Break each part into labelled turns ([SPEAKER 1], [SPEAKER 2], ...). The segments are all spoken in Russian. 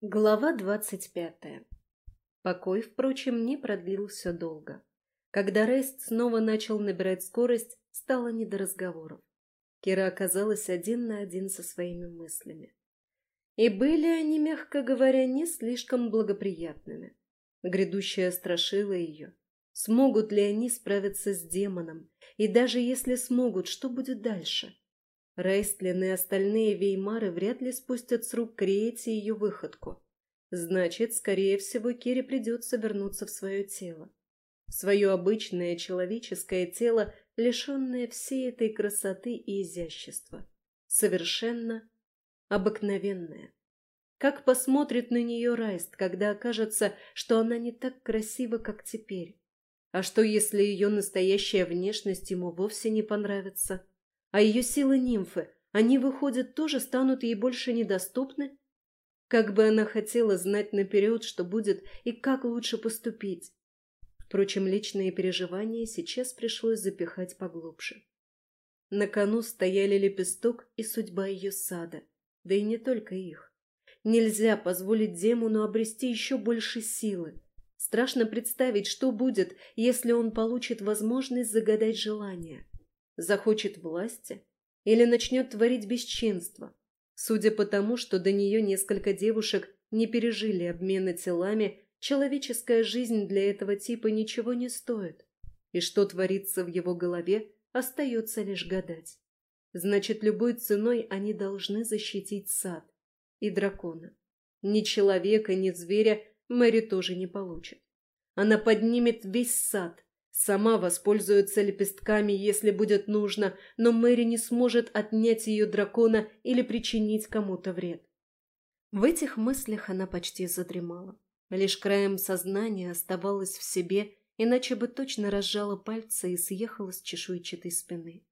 [SPEAKER 1] Глава двадцать пятая. Покой, впрочем, не продлился долго. Когда Рейст снова начал набирать скорость, стало не до разговоров. Кира оказалась один на один со своими мыслями. И были они, мягко говоря, не слишком благоприятными. Грядущее страшило ее. Смогут ли они справиться с демоном? И даже если смогут, что будет дальше? Рейстлин и остальные веймары вряд ли спустят с рук Криэти ее выходку. Значит, скорее всего, Кире придется вернуться в свое тело. В свое обычное человеческое тело, лишенное всей этой красоты и изящества. Совершенно обыкновенное. Как посмотрит на нее Райст, когда окажется, что она не так красива, как теперь? А что, если ее настоящая внешность ему вовсе не понравится? А ее силы нимфы, они, выходят, тоже станут ей больше недоступны? Как бы она хотела знать наперед, что будет и как лучше поступить. Впрочем, личные переживания сейчас пришлось запихать поглубже. На кону стояли лепесток и судьба ее сада, да и не только их. Нельзя позволить демону обрести еще больше силы. Страшно представить, что будет, если он получит возможность загадать желание захочет власти или начнет творить бесчинство. Судя по тому, что до нее несколько девушек не пережили обмена телами, человеческая жизнь для этого типа ничего не стоит. И что творится в его голове, остается лишь гадать. Значит, любой ценой они должны защитить сад и дракона. Ни человека, ни зверя Мэри тоже не получит. Она поднимет весь сад, Сама воспользуется лепестками, если будет нужно, но Мэри не сможет отнять ее дракона или причинить кому-то вред. В этих мыслях она почти задремала. Лишь краем сознания оставалась в себе, иначе бы точно разжала пальцы и съехала с чешуйчатой спины.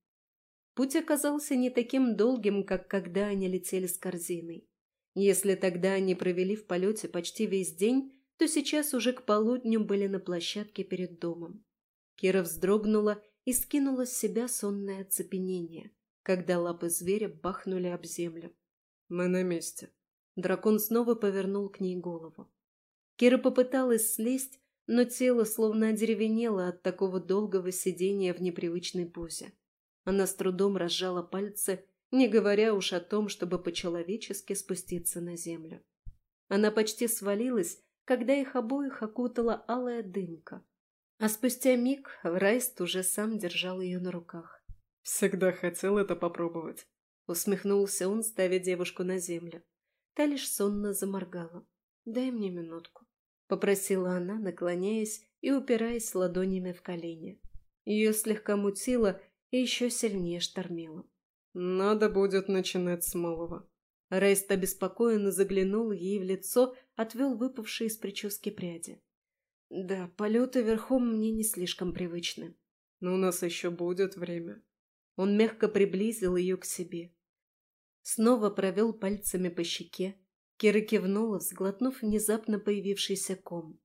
[SPEAKER 1] Путь оказался не таким долгим, как когда они летели с корзиной. Если тогда они провели в полете почти весь день, то сейчас уже к полудню были на площадке перед домом. Кира вздрогнула и скинула с себя сонное оцепенение, когда лапы зверя бахнули об землю.
[SPEAKER 2] «Мы на месте».
[SPEAKER 1] Дракон снова повернул к ней голову. Кира попыталась слезть, но тело словно одеревенело от такого долгого сидения в непривычной позе. Она с трудом разжала пальцы, не говоря уж о том, чтобы по-человечески спуститься на землю. Она почти свалилась, когда их обоих окутала алая дымка, а спустя миг Райст уже сам держал ее на руках.
[SPEAKER 2] «Всегда хотел это попробовать», —
[SPEAKER 1] усмехнулся он, ставя девушку на землю. Та лишь сонно заморгала. «Дай мне минутку», — попросила она, наклоняясь и упираясь ладонями в колени. Ее слегка мутило и еще сильнее штормило.
[SPEAKER 2] «Надо будет начинать с малого».
[SPEAKER 1] Райст обеспокоенно заглянул ей в лицо, отвел выпавшие из прически пряди. Да, полеты верхом мне не слишком привычны.
[SPEAKER 2] Но у нас еще будет время.
[SPEAKER 1] Он мягко приблизил ее к себе. Снова провел пальцами по щеке. Кира кивнула, сглотнув внезапно появившийся ком.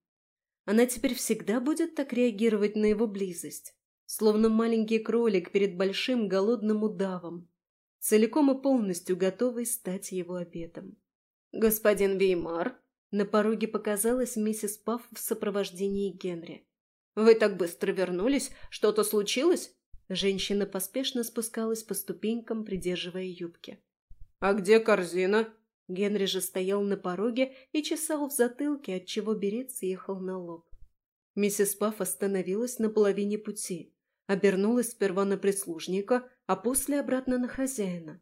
[SPEAKER 1] Она теперь всегда будет так реагировать на его близость, словно маленький кролик перед большим голодным удавом, целиком и полностью готовый стать его обедом. «Господин Веймар?» На пороге показалась миссис Пафф в сопровождении Генри. «Вы так быстро вернулись? Что-то случилось?» Женщина поспешно спускалась по ступенькам, придерживая юбки.
[SPEAKER 2] «А где корзина?»
[SPEAKER 1] Генри же стоял на пороге и чесал в затылке, отчего берет съехал на лоб. Миссис Пафф остановилась на половине пути, обернулась сперва на прислужника, а после обратно на хозяина.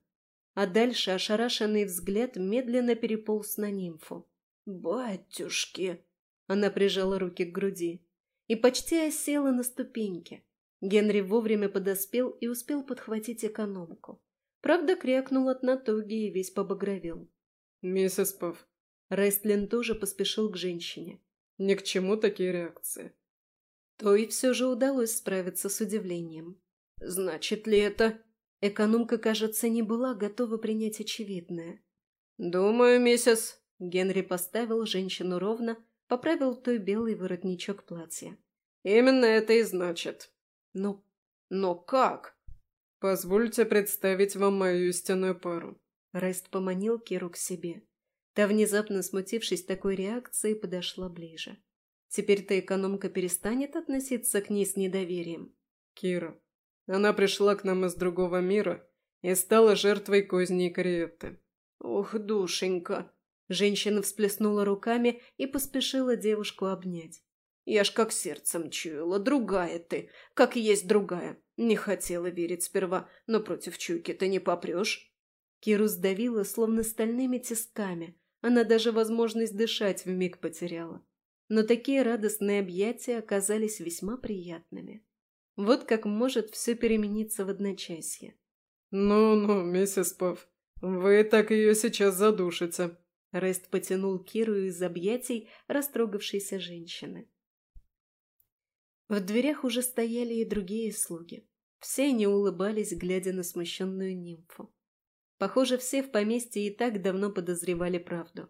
[SPEAKER 1] А дальше ошарашенный взгляд медленно переполз на нимфу. «Батюшки!» Она прижала руки к груди и почти осела на ступеньке. Генри вовремя подоспел и успел подхватить экономку. Правда, крякнул от натуги и весь побагровел.
[SPEAKER 2] «Миссис Пав».
[SPEAKER 1] Рестлин тоже поспешил к женщине.
[SPEAKER 2] «Ни к чему такие реакции».
[SPEAKER 1] То и все же удалось справиться с удивлением. «Значит ли это...» Экономка, кажется, не была готова принять очевидное.
[SPEAKER 2] «Думаю, миссис,
[SPEAKER 1] Генри поставил женщину ровно, поправил той белый воротничок платья.
[SPEAKER 2] «Именно это и значит».
[SPEAKER 1] «Но... но как?»
[SPEAKER 2] «Позвольте представить вам мою истинную пару».
[SPEAKER 1] Рест поманил Киру к себе. Та, внезапно смутившись такой реакцией, подошла ближе. Теперь-то экономка перестанет относиться к ней с недоверием.
[SPEAKER 2] Кира, она пришла к нам из другого мира и стала жертвой козней Кариетты.
[SPEAKER 1] Ох, душенька! Женщина всплеснула руками и поспешила девушку обнять. Я ж как сердцем чуяла, другая ты, как есть другая. Не хотела верить сперва, но против чуйки ты не попрешь. Киру сдавила, словно стальными тисками. Она даже возможность дышать вмиг потеряла. Но такие радостные объятия оказались весьма приятными. Вот как может все перемениться в одночасье.
[SPEAKER 2] «Ну-ну, миссис Пав, вы так ее сейчас задушите»,
[SPEAKER 1] Рест потянул Киру из объятий растрогавшейся женщины. В дверях уже стояли и другие слуги. Все они улыбались, глядя на смущенную нимфу. Похоже, все в поместье и так давно подозревали правду.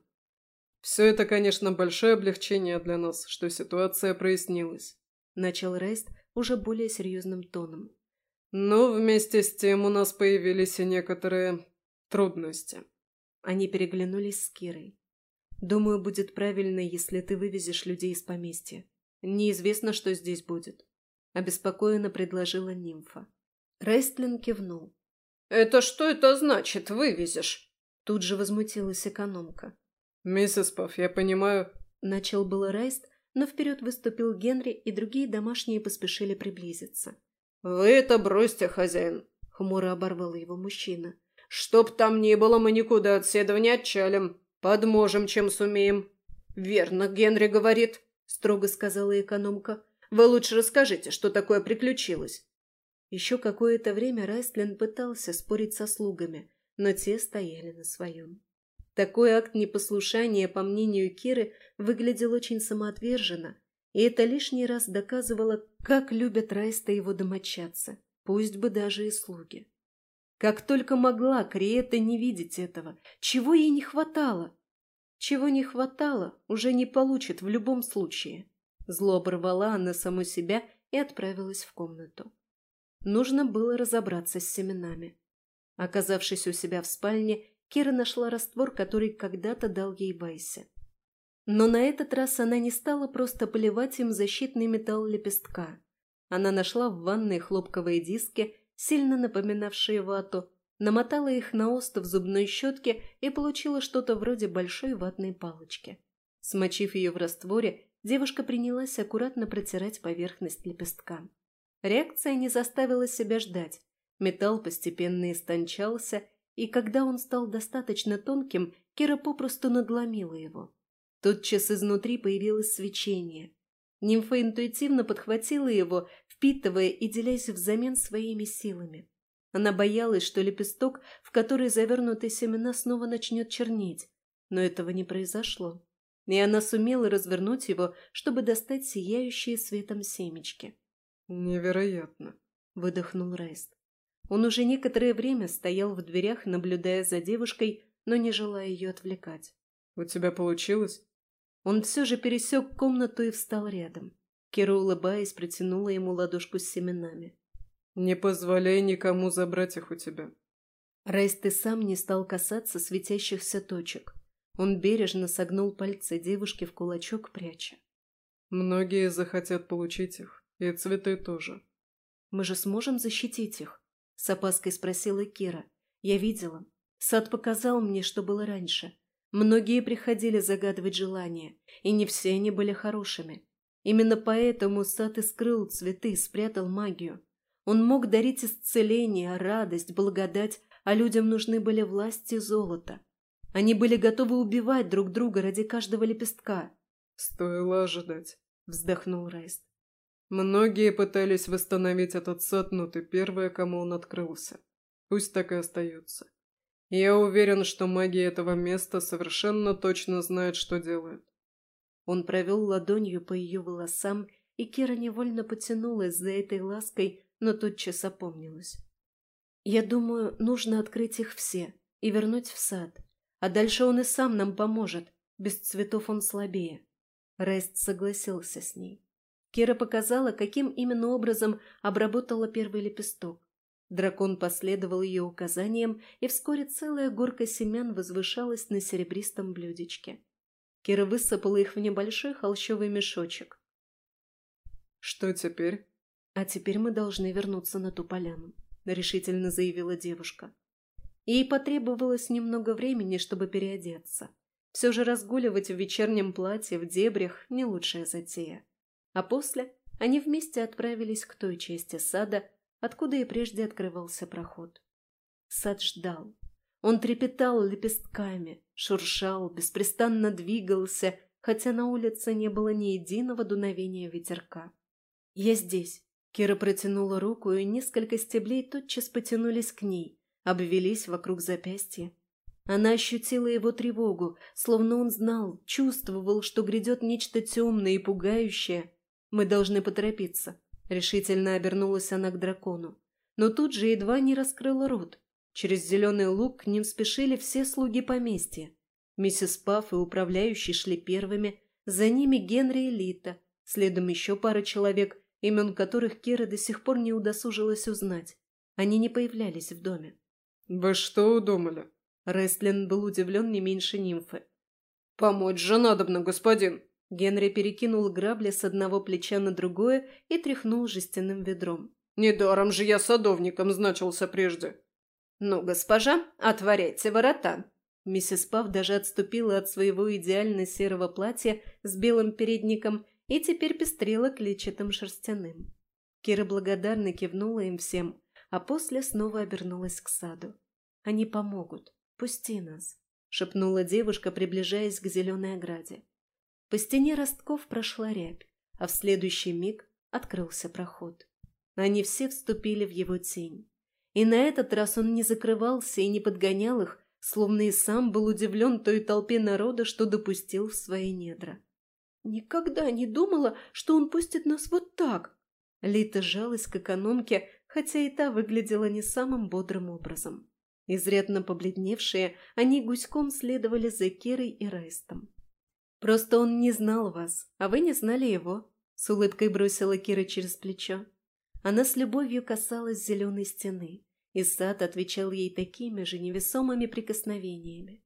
[SPEAKER 2] «Все это, конечно, большое облегчение для нас, что ситуация прояснилась», —
[SPEAKER 1] начал Рейст уже более серьезным тоном.
[SPEAKER 2] «Но вместе с тем у нас появились и некоторые трудности».
[SPEAKER 1] Они переглянулись с Кирой. «Думаю, будет правильно, если ты вывезешь людей из поместья. Неизвестно, что здесь будет», — обеспокоенно предложила нимфа. Рестлин кивнул.
[SPEAKER 2] «Это что это значит, вывезешь?»
[SPEAKER 1] Тут же возмутилась экономка.
[SPEAKER 2] «Миссис Пафф, я понимаю...»
[SPEAKER 1] Начал было Райст, но вперед выступил Генри, и другие домашние поспешили приблизиться.
[SPEAKER 2] «Вы это бросьте, хозяин!» — хмуро оборвал его мужчина. Чтоб там ни было, мы никуда от седова не отчалим. Подможем, чем сумеем. Верно, Генри говорит, строго сказала экономка. Вы лучше расскажите, что такое приключилось.
[SPEAKER 1] Еще какое-то время Райстлин пытался спорить со слугами, но те стояли на своем. Такой акт непослушания, по мнению Киры, выглядел очень самоотверженно, и это лишний раз доказывало, как любят Райста его домочадцы, пусть бы даже и слуги. Как только могла Криета не видеть этого. Чего ей не хватало? Чего не хватало, уже не получит в любом случае. Зло оборвала она саму себя и отправилась в комнату. Нужно было разобраться с семенами. Оказавшись у себя в спальне, Кира нашла раствор, который когда-то дал ей Вайсе. Но на этот раз она не стала просто поливать им защитный металл лепестка. Она нашла в ванной хлопковые диски сильно напоминавшие вату, намотала их на остов зубной щетки и получила что-то вроде большой ватной палочки. Смочив ее в растворе, девушка принялась аккуратно протирать поверхность лепестка. Реакция не заставила себя ждать. Металл постепенно истончался, и когда он стал достаточно тонким, Кира попросту надломила его. Тотчас изнутри появилось свечение. Нимфа интуитивно подхватила его, впитывая и делясь взамен своими силами. Она боялась, что лепесток, в который завернуты семена, снова начнет чернеть, но этого не произошло. И она сумела развернуть его, чтобы достать сияющие светом семечки.
[SPEAKER 2] «Невероятно!»
[SPEAKER 1] — выдохнул Райст. Он уже некоторое время стоял в дверях, наблюдая за девушкой, но не желая ее отвлекать.
[SPEAKER 2] «У тебя получилось?»
[SPEAKER 1] Он все же пересек комнату и встал рядом. Кира, улыбаясь, протянула ему ладошку с семенами.
[SPEAKER 2] «Не позволяй никому забрать их у тебя».
[SPEAKER 1] Райст и сам не стал касаться светящихся точек. Он бережно согнул пальцы девушки в кулачок, пряча.
[SPEAKER 2] «Многие захотят получить их, и цветы тоже».
[SPEAKER 1] «Мы же сможем защитить их?» — с опаской спросила Кира. «Я видела. Сад показал мне, что было раньше. Многие приходили загадывать желания, и не все они были хорошими. Именно поэтому сад и скрыл цветы, спрятал магию. Он мог дарить исцеление, радость, благодать, а людям нужны были власть и золото. Они были готовы убивать друг друга ради каждого лепестка.
[SPEAKER 2] «Стоило ожидать», —
[SPEAKER 1] вздохнул Райст.
[SPEAKER 2] «Многие пытались восстановить этот сад, но ты первая, кому он открылся. Пусть так и остается. Я уверен, что магия этого места совершенно точно знает, что делает.
[SPEAKER 1] Он провел ладонью по ее волосам, и Кира невольно потянулась за этой лаской, но тотчас опомнилась. «Я думаю, нужно открыть их все и вернуть в сад. А дальше он и сам нам поможет. Без цветов он слабее». Рест согласился с ней. Кира показала, каким именно образом обработала первый лепесток. Дракон последовал ее указаниям, и вскоре целая горка семян возвышалась на серебристом блюдечке. Кира высыпала их в небольшой холщовый мешочек.
[SPEAKER 2] «Что теперь?»
[SPEAKER 1] «А теперь мы должны вернуться на ту поляну», — решительно заявила девушка. Ей потребовалось немного времени, чтобы переодеться. Все же разгуливать в вечернем платье в дебрях – не лучшая затея. А после они вместе отправились к той части сада, откуда и прежде открывался проход. Сад ждал. Он трепетал лепестками, шуршал, беспрестанно двигался, хотя на улице не было ни единого дуновения ветерка. «Я здесь!» Кира протянула руку, и несколько стеблей тотчас потянулись к ней, обвелись вокруг запястья. Она ощутила его тревогу, словно он знал, чувствовал, что грядет нечто темное и пугающее. «Мы должны поторопиться», — решительно обернулась она к дракону. Но тут же едва не раскрыла рот. Через зеленый луг к ним спешили все слуги поместья. Миссис Пафф и управляющий шли первыми, за ними Генри и Лита, следом еще пара человек, имен которых Кира до сих пор не удосужилась узнать. Они не появлялись в доме.
[SPEAKER 2] «Вы что удумали?»
[SPEAKER 1] Рестлин был удивлен не меньше нимфы.
[SPEAKER 2] «Помочь же надобно, господин!»
[SPEAKER 1] Генри перекинул грабли с одного плеча на другое и тряхнул жестяным ведром.
[SPEAKER 2] «Недаром же я садовником значился прежде».
[SPEAKER 1] «Ну, госпожа, отворяйте ворота!» Миссис Пав даже отступила от своего идеально серого платья с белым передником и теперь пестрела клетчатым шерстяным. Кира благодарно кивнула им всем, а после снова обернулась к саду. «Они помогут. Пусти нас», — шепнула девушка, приближаясь к зеленой ограде. По стене ростков прошла рябь, а в следующий миг открылся проход. Они все вступили в его тень. И на этот раз он не закрывался и не подгонял их, словно и сам был удивлен той толпе народа, что допустил в свои недра. «Никогда не думала, что он пустит нас вот так!» Лита жалась к экономке, хотя и та выглядела не самым бодрым образом. Изрядно побледневшие, они гуськом следовали за Кирой и Райстом. «Просто он не знал вас, а вы не знали его», — с улыбкой бросила Кира через плечо. Она с любовью касалась зеленой стены, и сад отвечал ей такими же невесомыми прикосновениями.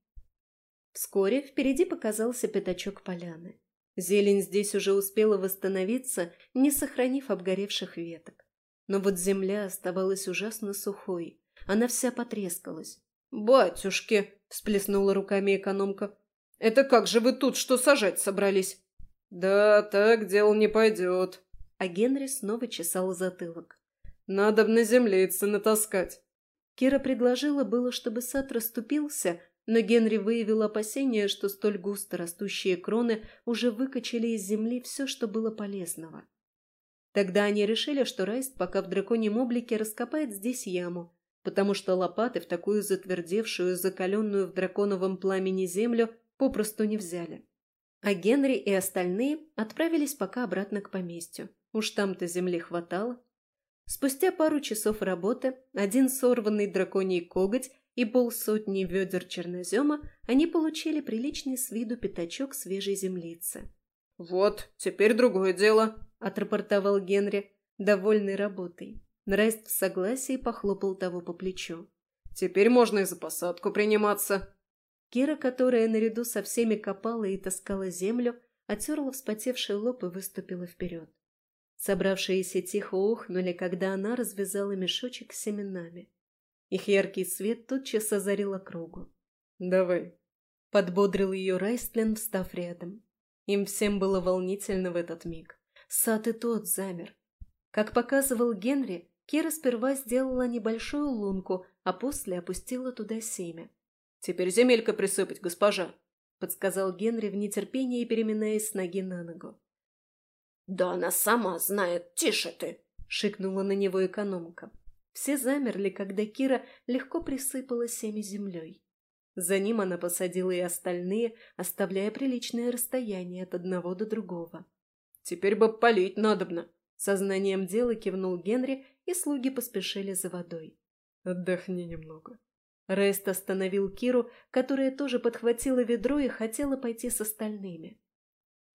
[SPEAKER 1] Вскоре впереди показался пятачок поляны. Зелень здесь уже успела восстановиться, не сохранив обгоревших веток. Но вот земля оставалась ужасно сухой, она вся потрескалась.
[SPEAKER 2] «Батюшки!» – всплеснула руками экономка. Это как же вы тут что сажать собрались?» «Да, так дело не пойдет».
[SPEAKER 1] А Генри снова чесал затылок.
[SPEAKER 2] «Надо на землице натаскать».
[SPEAKER 1] Кира предложила было, чтобы сад расступился, но Генри выявил опасение, что столь густо растущие кроны уже выкачали из земли все, что было полезного. Тогда они решили, что Райст пока в драконьем облике раскопает здесь яму, потому что лопаты в такую затвердевшую, закаленную в драконовом пламени землю попросту не взяли. А Генри и остальные отправились пока обратно к поместью. Уж там-то земли хватало. Спустя пару часов работы, один сорванный драконий коготь и полсотни ведер чернозема, они получили приличный с виду пятачок свежей землицы.
[SPEAKER 2] «Вот, теперь другое дело», —
[SPEAKER 1] отрапортовал Генри, довольный работой. Райст в согласии похлопал того по плечу.
[SPEAKER 2] «Теперь можно и за посадку приниматься».
[SPEAKER 1] Кира, которая наряду со всеми копала и таскала землю, отерла вспотевший лоб и выступила вперед. Собравшиеся тихо ухнули, когда она развязала мешочек с семенами. Их яркий свет тотчас озарил округу.
[SPEAKER 2] «Давай», —
[SPEAKER 1] подбодрил ее Райстлен, встав рядом. Им всем было волнительно в этот миг. Сад и тот замер. Как показывал Генри, Кира сперва сделала небольшую лунку, а после опустила туда семя.
[SPEAKER 2] «Теперь земелька присыпать, госпожа», —
[SPEAKER 1] подсказал Генри в нетерпении, переминаясь с ноги на ногу.
[SPEAKER 2] «Да она сама знает, тише ты!»
[SPEAKER 1] — шикнула на него экономка. Все замерли, когда Кира легко присыпала семя землей. За ним она посадила и остальные, оставляя приличное расстояние от одного до другого.
[SPEAKER 2] «Теперь бы полить надобно!»
[SPEAKER 1] Сознанием дела кивнул Генри, и слуги поспешили за водой.
[SPEAKER 2] «Отдохни немного»,
[SPEAKER 1] Рест остановил Киру, которая тоже подхватила ведро и хотела пойти с остальными.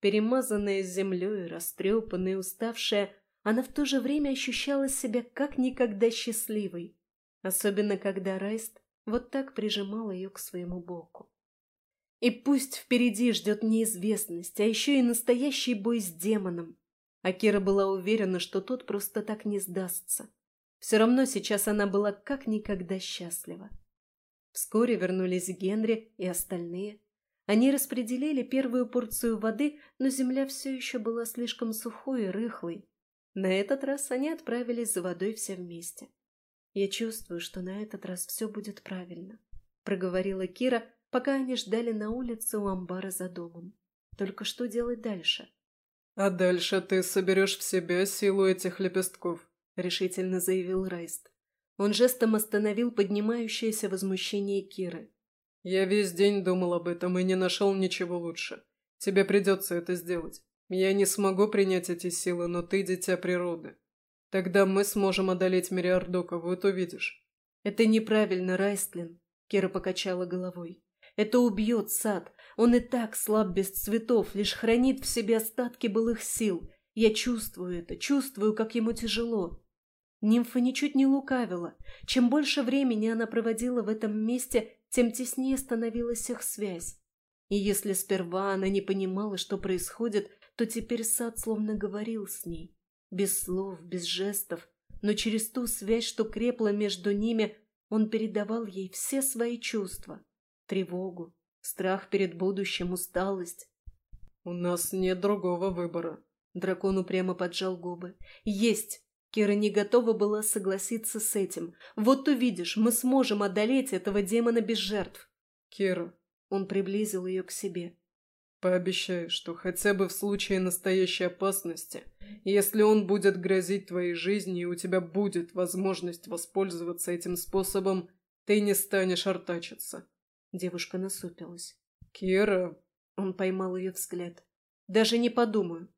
[SPEAKER 1] Перемазанная землей, растрепанная, уставшая, она в то же время ощущала себя как никогда счастливой. особенно когда Райст вот так прижимал ее к своему боку. И пусть впереди ждет неизвестность, а еще и настоящий бой с демоном. А Кира была уверена, что тот просто так не сдастся. Все равно сейчас она была как никогда счастлива. Вскоре вернулись Генри и остальные. Они распределили первую порцию воды, но земля все еще была слишком сухой и рыхлой. На этот раз они отправились за водой все вместе. «Я чувствую, что на этот раз все будет правильно», — проговорила Кира, пока они ждали на улице у амбара за домом. «Только что делать дальше?»
[SPEAKER 2] «А дальше ты соберешь в себя силу этих лепестков», —
[SPEAKER 1] решительно заявил Райст. Он жестом остановил поднимающееся возмущение Киры.
[SPEAKER 2] «Я весь день думал об этом и не нашел ничего лучше. Тебе придется это сделать. Я не смогу принять эти силы, но ты дитя природы. Тогда мы сможем одолеть Мириардока, вот увидишь».
[SPEAKER 1] «Это неправильно, Райстлин», — Кира покачала головой. «Это убьет сад. Он и так слаб без цветов, лишь хранит в себе остатки былых сил. Я чувствую это, чувствую, как ему тяжело». Нимфа ничуть не лукавила. Чем больше времени она проводила в этом месте, тем теснее становилась их связь. И если сперва она не понимала, что происходит, то теперь сад словно говорил с ней. Без слов, без жестов, но через ту связь, что крепла между ними, он передавал ей все свои чувства. Тревогу, страх перед будущим, усталость.
[SPEAKER 2] «У нас нет другого выбора», —
[SPEAKER 1] дракон упрямо поджал губы. «Есть!» Кира не готова была согласиться с этим. «Вот увидишь, мы сможем одолеть этого демона без жертв».
[SPEAKER 2] «Кира».
[SPEAKER 1] Он приблизил ее к себе.
[SPEAKER 2] Пообещай, что хотя бы в случае настоящей опасности, если он будет грозить твоей жизни и у тебя будет возможность воспользоваться этим способом, ты не станешь артачиться.
[SPEAKER 1] Девушка насупилась.
[SPEAKER 2] Кира...
[SPEAKER 1] Он поймал ее взгляд. Даже не подумаю.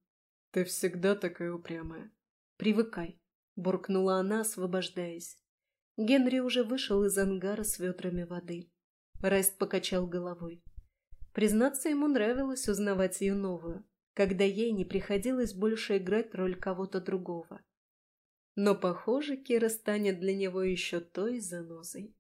[SPEAKER 2] Ты всегда такая упрямая.
[SPEAKER 1] Привыкай, буркнула она, освобождаясь. Генри уже вышел из ангара с ведрами воды. Райст покачал головой. Признаться, ему нравилось узнавать ее новую, когда ей не приходилось больше играть роль кого-то другого. Но, похоже, Кира станет для него еще той занозой.